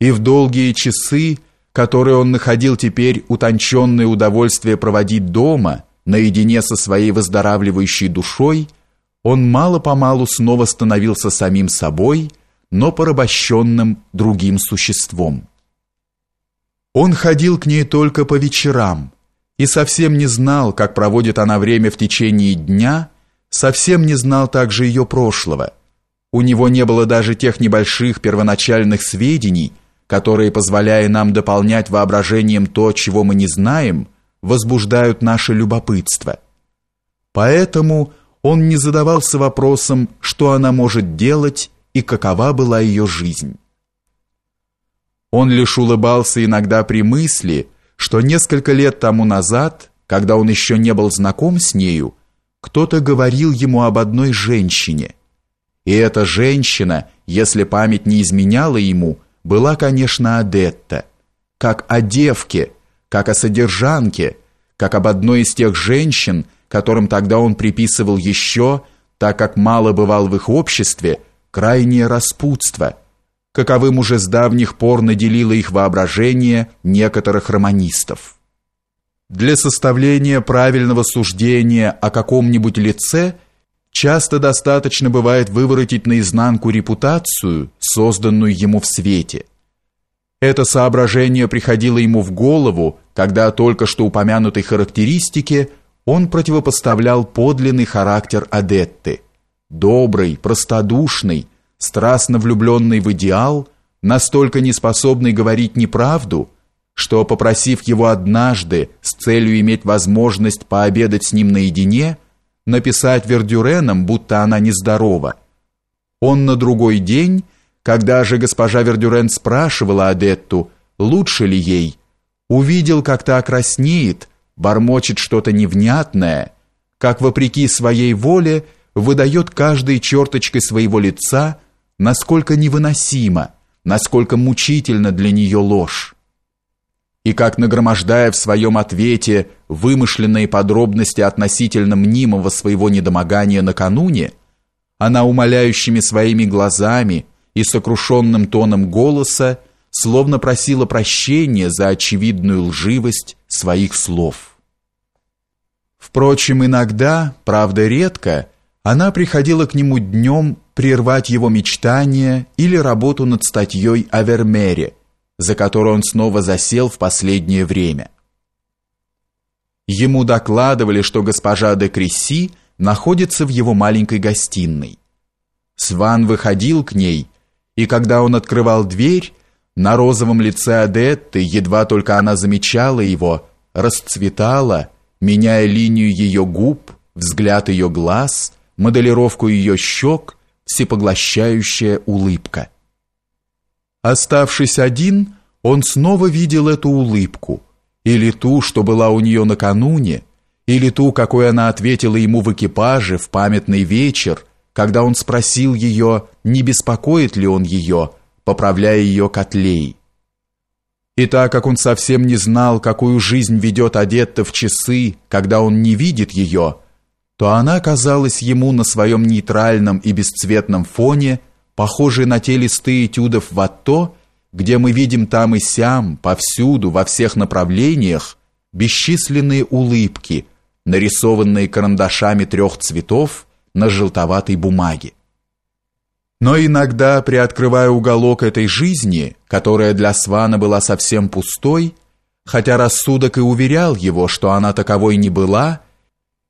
И в долгие часы, которые он находил теперь утонченное удовольствие проводить дома, наедине со своей выздоравливающей душой, он мало-помалу снова становился самим собой, но порабощенным другим существом. Он ходил к ней только по вечерам и совсем не знал, как проводит она время в течение дня, совсем не знал также ее прошлого. У него не было даже тех небольших первоначальных сведений, которые, позволяя нам дополнять воображением то, чего мы не знаем, возбуждают наше любопытство. Поэтому он не задавался вопросом, что она может делать и какова была ее жизнь. Он лишь улыбался иногда при мысли, что несколько лет тому назад, когда он еще не был знаком с нею, кто-то говорил ему об одной женщине. И эта женщина, если память не изменяла ему, была, конечно, Адетта, как о девке, как о содержанке, как об одной из тех женщин, которым тогда он приписывал еще, так как мало бывал в их обществе, крайнее распутство, каковым уже с давних пор наделило их воображение некоторых романистов. Для составления правильного суждения о каком-нибудь лице часто достаточно бывает выворотить наизнанку репутацию, созданную ему в свете. Это соображение приходило ему в голову, когда только что упомянутой характеристике он противопоставлял подлинный характер Адетты, добрый, простодушный, страстно влюбленный в идеал, настолько неспособный говорить неправду, что, попросив его однажды с целью иметь возможность пообедать с ним наедине, написать Вердюренам, будто она нездорова, он на другой день когда же госпожа Вердюрен спрашивала Адетту, лучше ли ей, увидел, как та краснеет, бормочет что-то невнятное, как вопреки своей воле выдает каждой черточкой своего лица, насколько невыносимо, насколько мучительно для нее ложь. И как нагромождая в своем ответе вымышленные подробности относительно мнимого своего недомогания накануне, она умоляющими своими глазами и сокрушенным тоном голоса словно просила прощения за очевидную лживость своих слов. Впрочем, иногда, правда редко, она приходила к нему днем прервать его мечтания или работу над статьей о Вермере, за которую он снова засел в последнее время. Ему докладывали, что госпожа де Кресси находится в его маленькой гостиной. Сван выходил к ней и когда он открывал дверь, на розовом лице Адетты, едва только она замечала его, расцветала, меняя линию ее губ, взгляд ее глаз, моделировку ее щек, всепоглощающая улыбка. Оставшись один, он снова видел эту улыбку, или ту, что была у нее накануне, или ту, какой она ответила ему в экипаже в памятный вечер, когда он спросил ее, не беспокоит ли он ее, поправляя ее котлей. И так как он совсем не знал, какую жизнь ведет Адетта в часы, когда он не видит ее, то она казалась ему на своем нейтральном и бесцветном фоне похожей на те листы этюдов Ватто, где мы видим там и сям, повсюду, во всех направлениях, бесчисленные улыбки, нарисованные карандашами трех цветов, на желтоватой бумаге. Но иногда, приоткрывая уголок этой жизни, которая для Свана была совсем пустой, хотя рассудок и уверял его, что она таковой не была,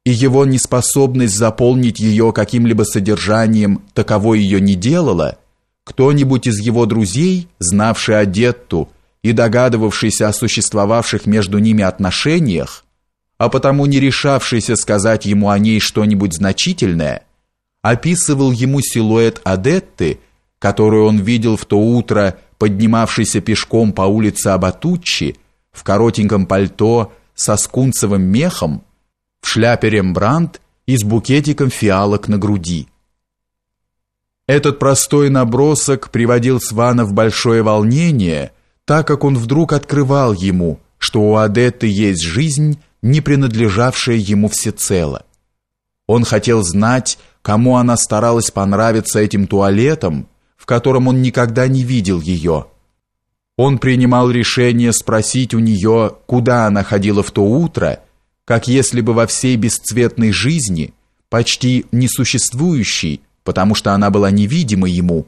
и его неспособность заполнить ее каким-либо содержанием таковой ее не делала, кто-нибудь из его друзей, знавший Адетту и догадывавшийся о существовавших между ними отношениях, а потому не решавшийся сказать ему о ней что-нибудь значительное, описывал ему силуэт Адетты, которую он видел в то утро, поднимавшийся пешком по улице Абатуччи, в коротеньком пальто со скунцевым мехом, в шляпе Рембрандт и с букетиком фиалок на груди. Этот простой набросок приводил Свана в большое волнение, так как он вдруг открывал ему, что у Адетты есть жизнь, не принадлежавшая ему всецело. Он хотел знать, кому она старалась понравиться этим туалетом, в котором он никогда не видел ее. Он принимал решение спросить у нее, куда она ходила в то утро, как если бы во всей бесцветной жизни, почти несуществующей, потому что она была невидима ему,